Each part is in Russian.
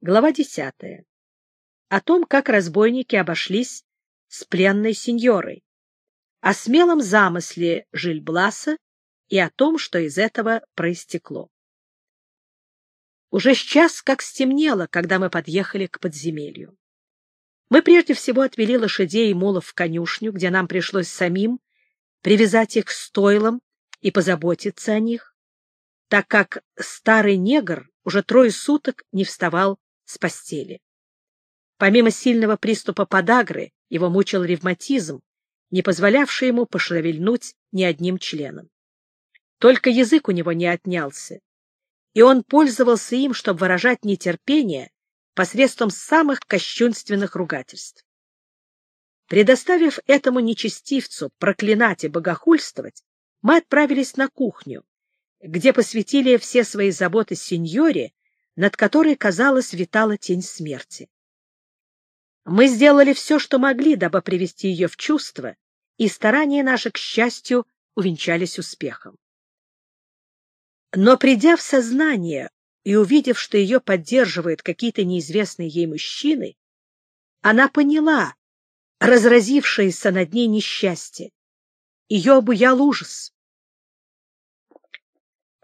Глава десятая. О том, как разбойники обошлись с пленной сеньорой, о смелом замысле Жильбласа и о том, что из этого проистекло. Уже с час как стемнело, когда мы подъехали к подземелью. Мы прежде всего отвели лошадей и мулов в конюшню, где нам пришлось самим привязать их к стойлам и позаботиться о них, так как старый негр уже трое суток не вставал с постели. Помимо сильного приступа подагры, его мучил ревматизм, не позволявший ему пошевельнуть ни одним членом. Только язык у него не отнялся, и он пользовался им, чтобы выражать нетерпение посредством самых кощунственных ругательств. Предоставив этому нечестивцу проклинать и богохульствовать, мы отправились на кухню, где посвятили все свои заботы сеньоре, над которой, казалось, витала тень смерти. Мы сделали все, что могли, дабы привести ее в чувство, и старания наши, к счастью, увенчались успехом. Но придя в сознание и увидев, что ее поддерживают какие-то неизвестные ей мужчины, она поняла разразившееся над ней несчастье. Ее обуял ужас.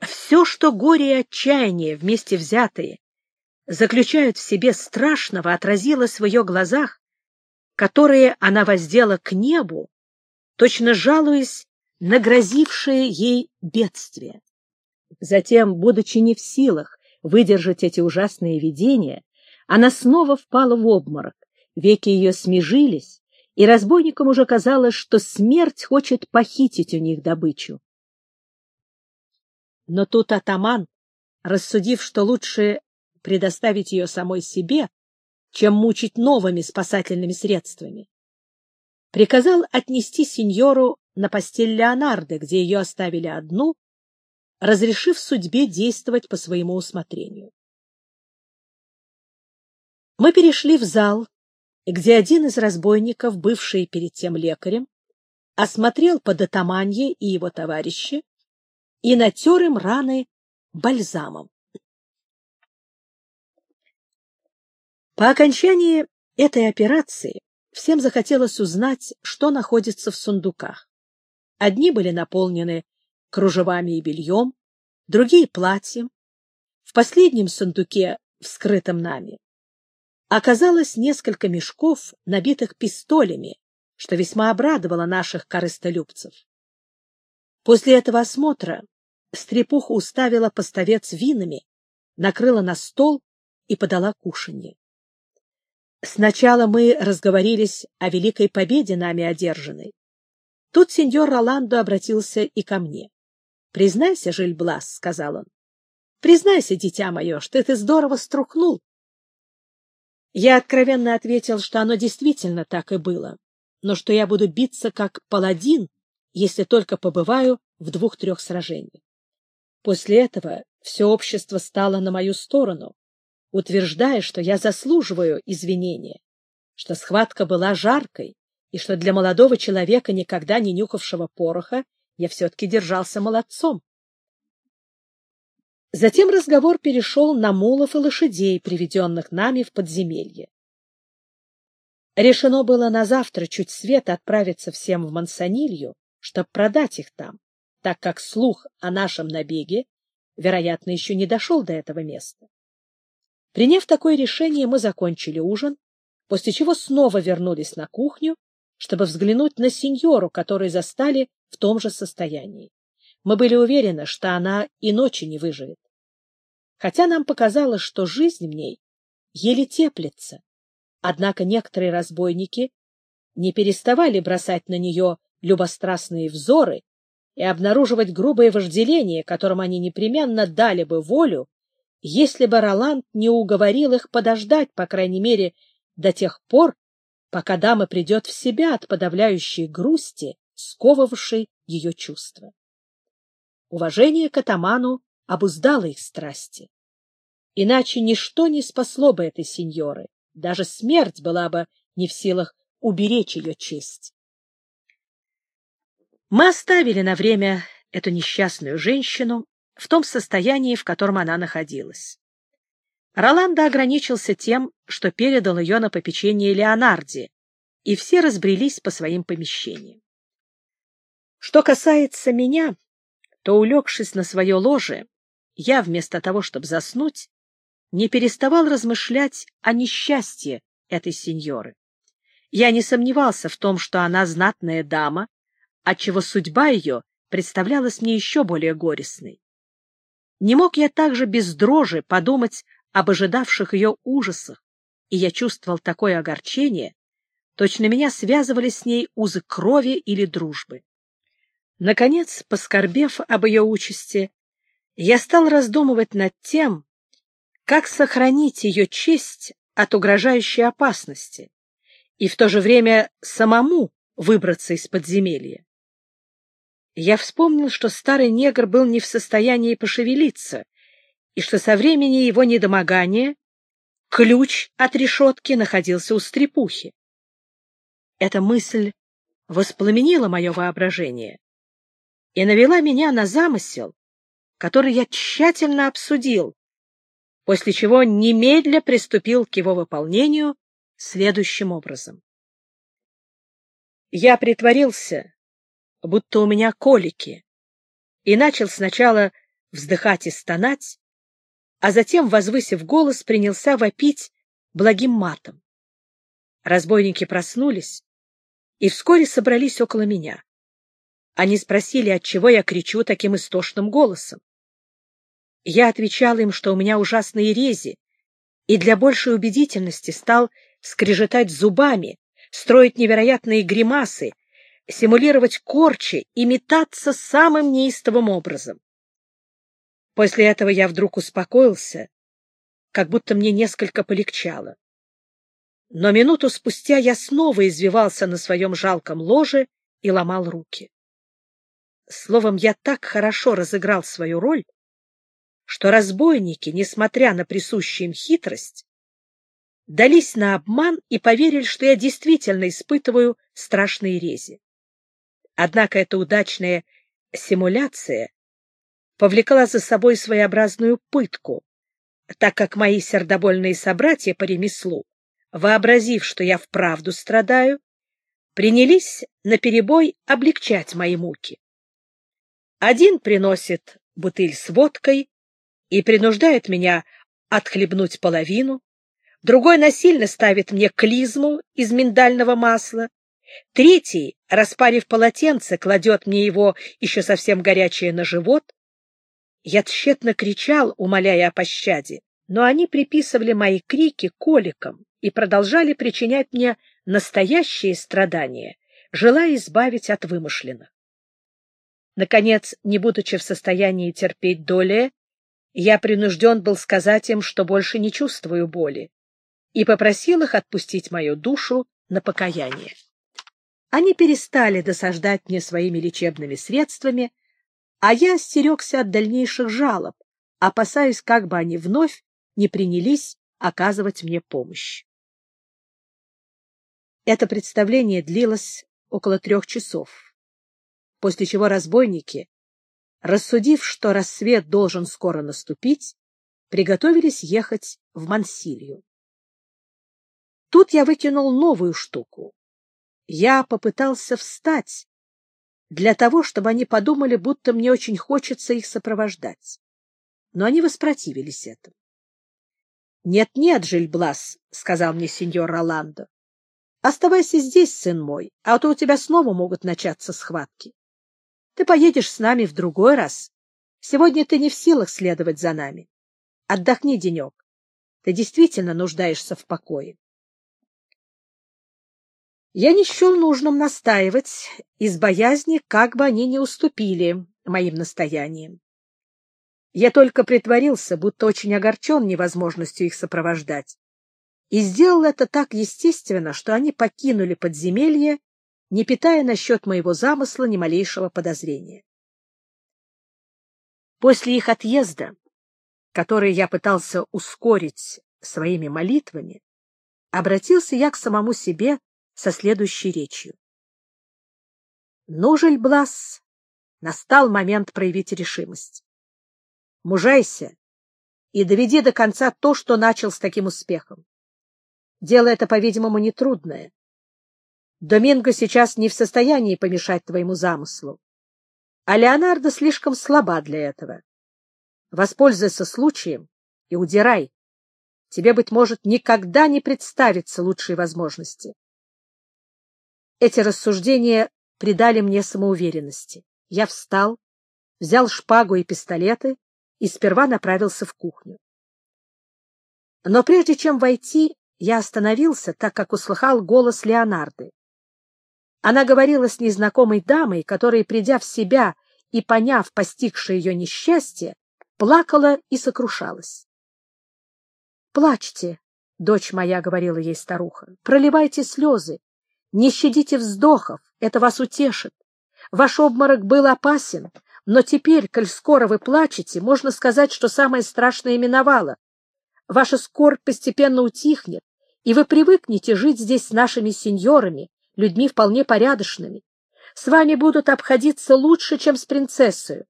Все, что горе и отчаяние вместе взятые заключают в себе страшного, отразилось в ее глазах, которые она воздела к небу, точно жалуясь на грозившее ей бедствие. Затем, будучи не в силах выдержать эти ужасные видения, она снова впала в обморок, веки ее смежились, и разбойникам уже казалось, что смерть хочет похитить у них добычу. Но тут атаман, рассудив, что лучше предоставить ее самой себе, чем мучить новыми спасательными средствами. Приказал отнести сеньору на постель Леонардо, где ее оставили одну, разрешив судьбе действовать по своему усмотрению. Мы перешли в зал, где один из разбойников, бывший перед тем лекарем, осмотрел подотаманье и его товарища и натер им раны бальзамом. По окончании этой операции всем захотелось узнать, что находится в сундуках. Одни были наполнены кружевами и бельем, другие — платьем. В последнем сундуке, вскрытом нами, оказалось несколько мешков, набитых пистолями, что весьма обрадовало наших корыстолюбцев. После этого осмотра стрепуха уставила поставец винами, накрыла на стол и подала кушанье. Сначала мы разговорились о великой победе нами одержанной. Тут сеньор Роландо обратился и ко мне. — Признайся, Жильблас, — сказал он. — Признайся, дитя мое, что ты здорово струхнул. Я откровенно ответил, что оно действительно так и было, но что я буду биться как паладин, если только побываю в двух-трех сражениях. После этого все общество стало на мою сторону, утверждая, что я заслуживаю извинения, что схватка была жаркой и что для молодого человека, никогда не нюхавшего пороха, я все-таки держался молодцом. Затем разговор перешел на мулов и лошадей, приведенных нами в подземелье. Решено было на завтра чуть свет отправиться всем в Мансонилью, чтобы продать их там, так как слух о нашем набеге, вероятно, еще не дошел до этого места. Приняв такое решение, мы закончили ужин, после чего снова вернулись на кухню, чтобы взглянуть на сеньору, которую застали в том же состоянии. Мы были уверены, что она и ночи не выживет. Хотя нам показалось, что жизнь в ней еле теплится. Однако некоторые разбойники не переставали бросать на нее любострастные взоры и обнаруживать грубое вожделение, которым они непременно дали бы волю, если бы Роланд не уговорил их подождать, по крайней мере, до тех пор, пока дама придет в себя от подавляющей грусти, сковывавшей ее чувства. Уважение к атаману обуздало их страсти. Иначе ничто не спасло бы этой сеньоры, даже смерть была бы не в силах уберечь ее честь. Мы оставили на время эту несчастную женщину в том состоянии, в котором она находилась. Роландо ограничился тем, что передал ее на попечение Леонарди, и все разбрелись по своим помещениям. Что касается меня, то, улегшись на свое ложе, я, вместо того, чтобы заснуть, не переставал размышлять о несчастье этой сеньоры. Я не сомневался в том, что она знатная дама, отчего судьба ее представлялась мне еще более горестной. Не мог я также без дрожи подумать об ожидавших ее ужасах, и я чувствовал такое огорчение, точно меня связывали с ней узы крови или дружбы. Наконец, поскорбев об ее участи, я стал раздумывать над тем, как сохранить ее честь от угрожающей опасности и в то же время самому выбраться из подземелья. Я вспомнил, что старый негр был не в состоянии пошевелиться, и что со времени его недомогания ключ от решетки находился у стрепухи. Эта мысль воспламенила мое воображение и навела меня на замысел, который я тщательно обсудил, после чего немедля приступил к его выполнению следующим образом. Я притворился, будто у меня колики, и начал сначала вздыхать и стонать, а затем, возвысив голос, принялся вопить благим матом. Разбойники проснулись и вскоре собрались около меня. Они спросили, отчего я кричу таким истошным голосом. Я отвечал им, что у меня ужасные рези, и для большей убедительности стал скрежетать зубами, строить невероятные гримасы, симулировать корчи и метаться самым неистовым образом. После этого я вдруг успокоился, как будто мне несколько полегчало. Но минуту спустя я снова извивался на своем жалком ложе и ломал руки. Словом, я так хорошо разыграл свою роль, что разбойники, несмотря на присущую им хитрость, дались на обман и поверили, что я действительно испытываю страшные рези. Однако эта удачная симуляция повлекла за собой своеобразную пытку, так как мои сердобольные собратья по ремеслу, вообразив, что я вправду страдаю, принялись наперебой облегчать мои муки. Один приносит бутыль с водкой и принуждает меня отхлебнуть половину, другой насильно ставит мне клизму из миндального масла, третий, распарив полотенце, кладет мне его еще совсем горячее на живот, я тщетно кричал, умоляя о пощаде, но они приписывали мои крики коликам и продолжали причинять мне настоящие страдания, желая избавить от вымышленных. Наконец, не будучи в состоянии терпеть доли, я принужден был сказать им, что больше не чувствую боли, и попросил их отпустить мою душу на покаяние. Они перестали досаждать мне своими лечебными средствами, а я остерегся от дальнейших жалоб, опасаясь, как бы они вновь не принялись оказывать мне помощь. Это представление длилось около трех часов, после чего разбойники, рассудив, что рассвет должен скоро наступить, приготовились ехать в Мансилью. Тут я выкинул новую штуку. Я попытался встать, для того, чтобы они подумали, будто мне очень хочется их сопровождать. Но они воспротивились этому. «Нет, — Нет-нет, Жильблас, — сказал мне сеньор Роландо, — оставайся здесь, сын мой, а то у тебя снова могут начаться схватки. Ты поедешь с нами в другой раз. Сегодня ты не в силах следовать за нами. Отдохни денек. Ты действительно нуждаешься в покое. Я не счел нужным настаивать из боязни, как бы они не уступили моим настояниям. Я только притворился, будто очень огорчен невозможностью их сопровождать, и сделал это так естественно, что они покинули подземелье, не питая насчет моего замысла ни малейшего подозрения. После их отъезда, который я пытался ускорить своими молитвами, обратился я к самому себе со следующей речью. «Ну, Жильблас, настал момент проявить решимость. Мужайся и доведи до конца то, что начал с таким успехом. Дело это, по-видимому, нетрудное. Доминго сейчас не в состоянии помешать твоему замыслу, а Леонардо слишком слаба для этого. Воспользуйся случаем и удирай. Тебе, быть может, никогда не представится лучшей возможности. Эти рассуждения придали мне самоуверенности. Я встал, взял шпагу и пистолеты и сперва направился в кухню. Но прежде чем войти, я остановился, так как услыхал голос Леонарды. Она говорила с незнакомой дамой, которая, придя в себя и поняв постигшее ее несчастье, плакала и сокрушалась. — Плачьте, — дочь моя говорила ей старуха, — проливайте слезы, не щадите вздохов, это вас утешит. Ваш обморок был опасен, но теперь, коль скоро вы плачете, можно сказать, что самое страшное миновало. Ваша скорбь постепенно утихнет, и вы привыкнете жить здесь с нашими сеньорами, людьми вполне порядочными. С вами будут обходиться лучше, чем с принцессой.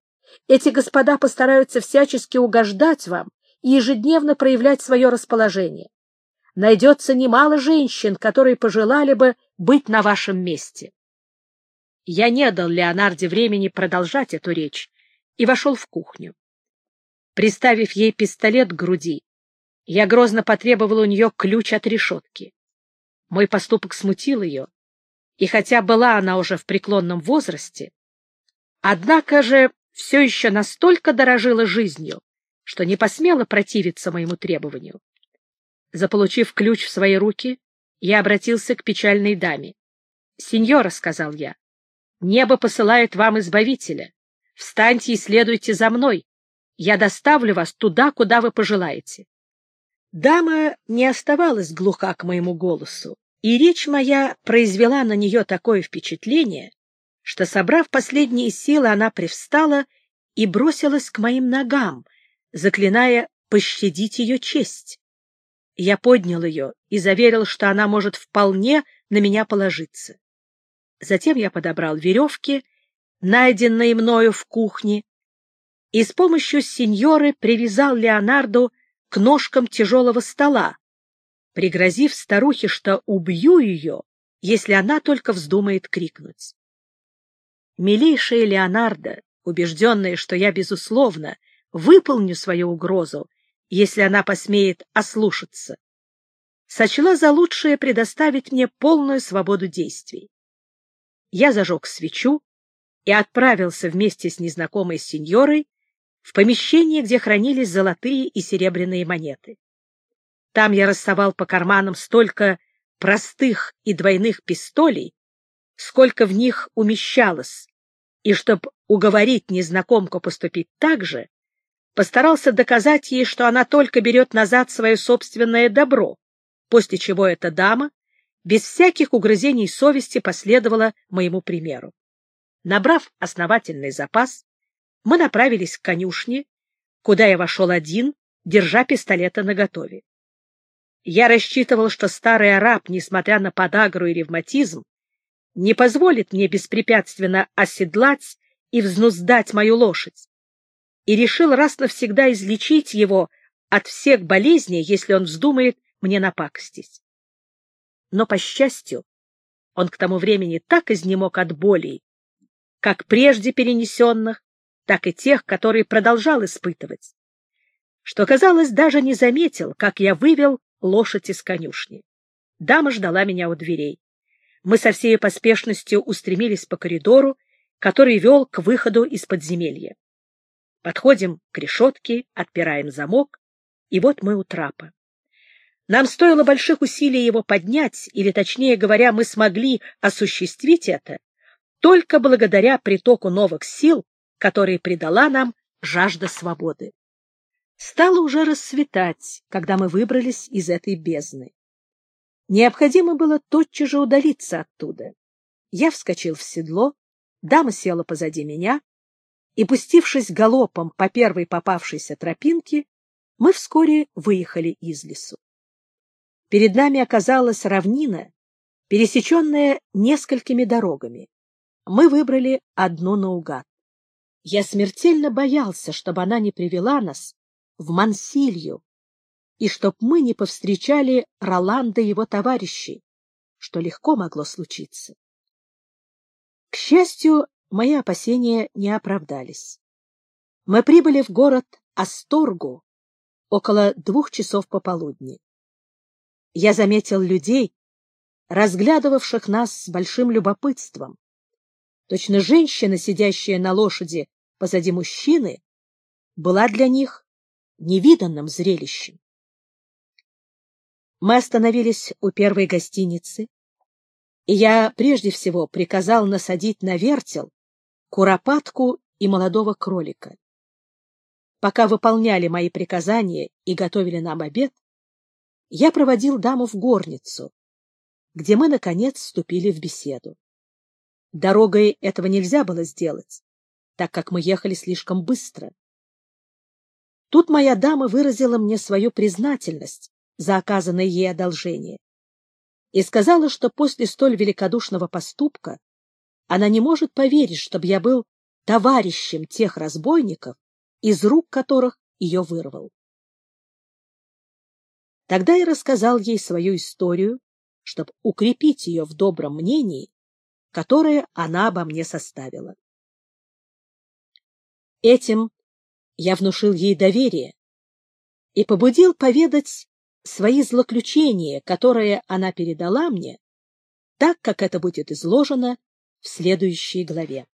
Эти господа постараются всячески угождать вам и ежедневно проявлять свое расположение. Найдется немало женщин, которые пожелали бы быть на вашем месте. Я не дал Леонарде времени продолжать эту речь и вошел в кухню. Приставив ей пистолет к груди, я грозно потребовал у нее ключ от решетки. Мой поступок смутил ее, и хотя была она уже в преклонном возрасте, однако же все еще настолько дорожила жизнью, что не посмела противиться моему требованию. Заполучив ключ в свои руки, я обратился к печальной даме. — Сеньора, — сказал я, — небо посылает вам избавителя. Встаньте и следуйте за мной. Я доставлю вас туда, куда вы пожелаете. Дама не оставалась глуха к моему голосу, и речь моя произвела на нее такое впечатление, что, собрав последние силы, она привстала и бросилась к моим ногам, заклиная пощадить ее честь. Я поднял ее и заверил, что она может вполне на меня положиться. Затем я подобрал веревки, найденные мною в кухне, и с помощью сеньоры привязал Леонарду к ножкам тяжелого стола, пригрозив старухе, что убью ее, если она только вздумает крикнуть. Милейшая Леонардо, убежденная, что я, безусловно, выполню свою угрозу, если она посмеет ослушаться, сочла за лучшее предоставить мне полную свободу действий. Я зажег свечу и отправился вместе с незнакомой сеньорой в помещение, где хранились золотые и серебряные монеты. Там я рассовал по карманам столько простых и двойных пистолей, сколько в них умещалось, и чтобы уговорить незнакомку поступить так же, постарался доказать ей, что она только берет назад свое собственное добро, после чего эта дама без всяких угрызений совести последовала моему примеру. Набрав основательный запас, мы направились к конюшне, куда я вошел один, держа пистолета наготове. Я рассчитывал, что старый араб, несмотря на подагру и ревматизм, не позволит мне беспрепятственно оседлать и взнуздать мою лошадь, и решил раз навсегда излечить его от всех болезней, если он вздумает мне напакостить. Но, по счастью, он к тому времени так изнемог от болей, как прежде перенесенных, так и тех, которые продолжал испытывать, что, казалось, даже не заметил, как я вывел лошадь из конюшни. Дама ждала меня у дверей. Мы со всей поспешностью устремились по коридору, который вел к выходу из подземелья. Подходим к решетке, отпираем замок, и вот мы у трапа. Нам стоило больших усилий его поднять, или, точнее говоря, мы смогли осуществить это только благодаря притоку новых сил, которые придала нам жажда свободы. Стало уже рассветать, когда мы выбрались из этой бездны. Необходимо было тотчас же удалиться оттуда. Я вскочил в седло, дама села позади меня, и, пустившись галопом по первой попавшейся тропинке, мы вскоре выехали из лесу. Перед нами оказалась равнина, пересеченная несколькими дорогами. Мы выбрали одну наугад. Я смертельно боялся, чтобы она не привела нас в Мансилью, и чтоб мы не повстречали Роланда и его товарищей, что легко могло случиться. К счастью, мои опасения не оправдались. Мы прибыли в город Асторгу около двух часов пополудни. Я заметил людей, разглядывавших нас с большим любопытством. Точно женщина, сидящая на лошади позади мужчины, была для них невиданным зрелищем. Мы остановились у первой гостиницы, я прежде всего приказал насадить на вертел куропатку и молодого кролика. Пока выполняли мои приказания и готовили нам обед, я проводил даму в горницу, где мы, наконец, вступили в беседу. Дорогой этого нельзя было сделать, так как мы ехали слишком быстро. Тут моя дама выразила мне свою признательность за оказанное ей одолжение и сказала, что после столь великодушного поступка она не может поверить, чтобы я был товарищем тех разбойников, из рук которых ее вырвал. Тогда я рассказал ей свою историю, чтобы укрепить ее в добром мнении, которое она обо мне составила. Этим я внушил ей доверие и побудил поведать свои злоключения, которые она передала мне, так как это будет изложено в следующей главе.